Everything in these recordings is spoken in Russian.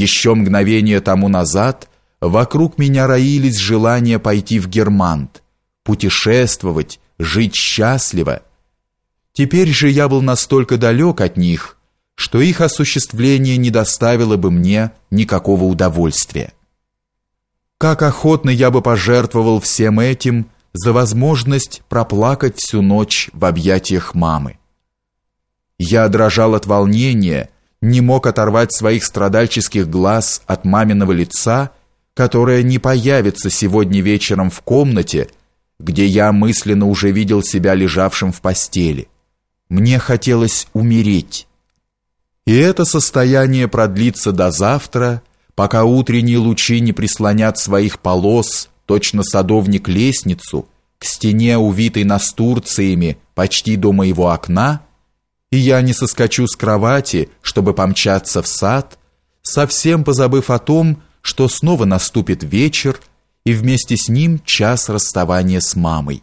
Еще мгновение тому назад вокруг меня роились желания пойти в Германт, путешествовать, жить счастливо. Теперь же я был настолько далек от них, что их осуществление не доставило бы мне никакого удовольствия. Как охотно я бы пожертвовал всем этим за возможность проплакать всю ночь в объятиях мамы. Я дрожал от волнения, не мог оторвать своих страдальческих глаз от маминого лица, которое не появится сегодня вечером в комнате, где я мысленно уже видел себя лежавшим в постели. Мне хотелось умереть. И это состояние продлится до завтра, пока утренние лучи не прислонят своих полос, точно садовник лестницу, к стене, увитой настурциями, почти до моего окна, и я не соскочу с кровати, чтобы помчаться в сад, совсем позабыв о том, что снова наступит вечер, и вместе с ним час расставания с мамой.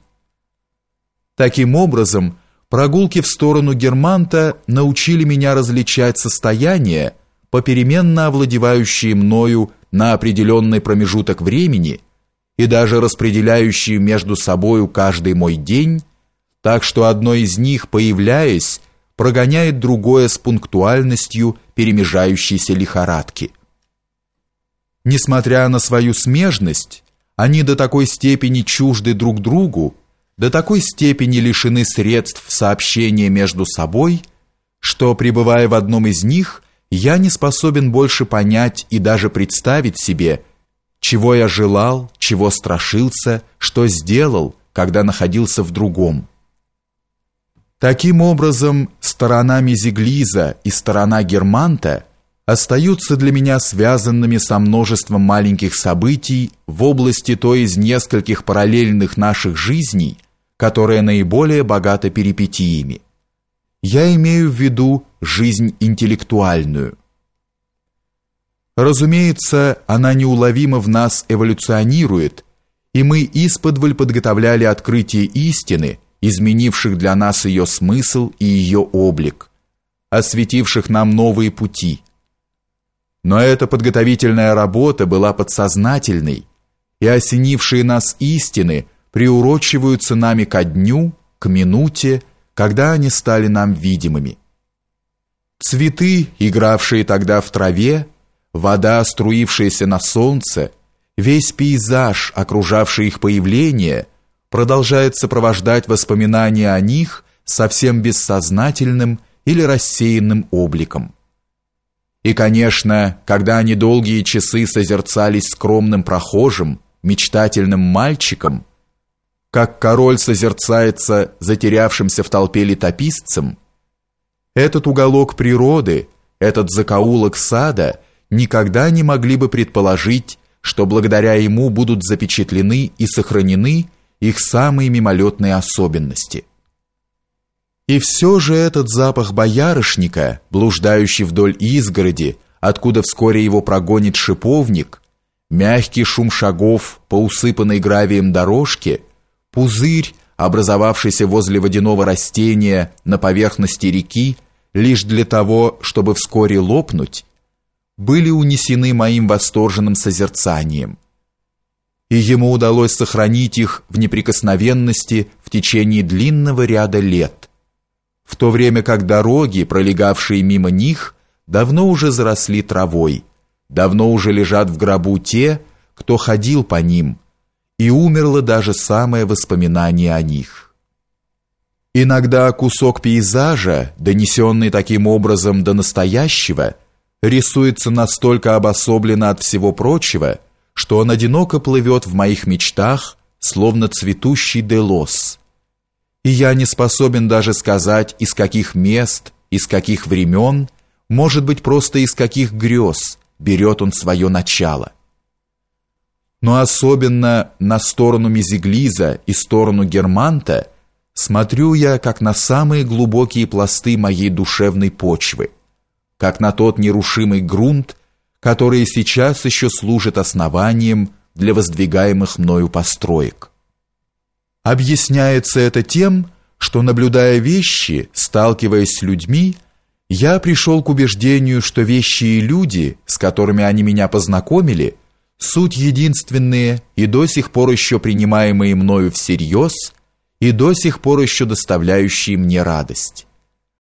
Таким образом, прогулки в сторону Германта научили меня различать состояния, попеременно овладевающие мною на определенный промежуток времени и даже распределяющие между собою каждый мой день, так что одно из них, появляясь, прогоняет другое с пунктуальностью перемежающейся лихорадки. Несмотря на свою смежность, они до такой степени чужды друг другу, до такой степени лишены средств сообщения между собой, что, пребывая в одном из них, я не способен больше понять и даже представить себе, чего я желал, чего страшился, что сделал, когда находился в другом. Таким образом, сторона Мезиглиза и сторона Германта остаются для меня связанными со множеством маленьких событий в области той из нескольких параллельных наших жизней, которая наиболее богата перипетиями. Я имею в виду жизнь интеллектуальную. Разумеется, она неуловимо в нас эволюционирует, и мы исподволь подготовляли открытие истины, изменивших для нас ее смысл и ее облик, осветивших нам новые пути. Но эта подготовительная работа была подсознательной, и осенившие нас истины приурочиваются нами ко дню, к минуте, когда они стали нам видимыми. Цветы, игравшие тогда в траве, вода, струившаяся на солнце, весь пейзаж, окружавший их появление, продолжает сопровождать воспоминания о них совсем бессознательным или рассеянным обликом. И, конечно, когда они долгие часы созерцались скромным прохожим, мечтательным мальчиком, как король созерцается затерявшимся в толпе летописцем, этот уголок природы, этот закоулок сада никогда не могли бы предположить, что благодаря ему будут запечатлены и сохранены их самые мимолетные особенности. И все же этот запах боярышника, блуждающий вдоль изгороди, откуда вскоре его прогонит шиповник, мягкий шум шагов по усыпанной гравием дорожке, пузырь, образовавшийся возле водяного растения на поверхности реки, лишь для того, чтобы вскоре лопнуть, были унесены моим восторженным созерцанием. И ему удалось сохранить их в неприкосновенности в течение длинного ряда лет, в то время как дороги, пролегавшие мимо них, давно уже заросли травой, давно уже лежат в гробу те, кто ходил по ним, и умерло даже самое воспоминание о них. Иногда кусок пейзажа, донесенный таким образом до настоящего, рисуется настолько обособленно от всего прочего, что он одиноко плывет в моих мечтах, словно цветущий делос. И я не способен даже сказать, из каких мест, из каких времен, может быть, просто из каких грез берет он свое начало но особенно на сторону Мезиглиза и сторону Германта смотрю я как на самые глубокие пласты моей душевной почвы, как на тот нерушимый грунт, который сейчас еще служит основанием для воздвигаемых мною построек. Объясняется это тем, что наблюдая вещи, сталкиваясь с людьми, Я пришел к убеждению, что вещи и люди, с которыми они меня познакомили, суть единственные и до сих пор еще принимаемые мною всерьез, и до сих пор еще доставляющие мне радость.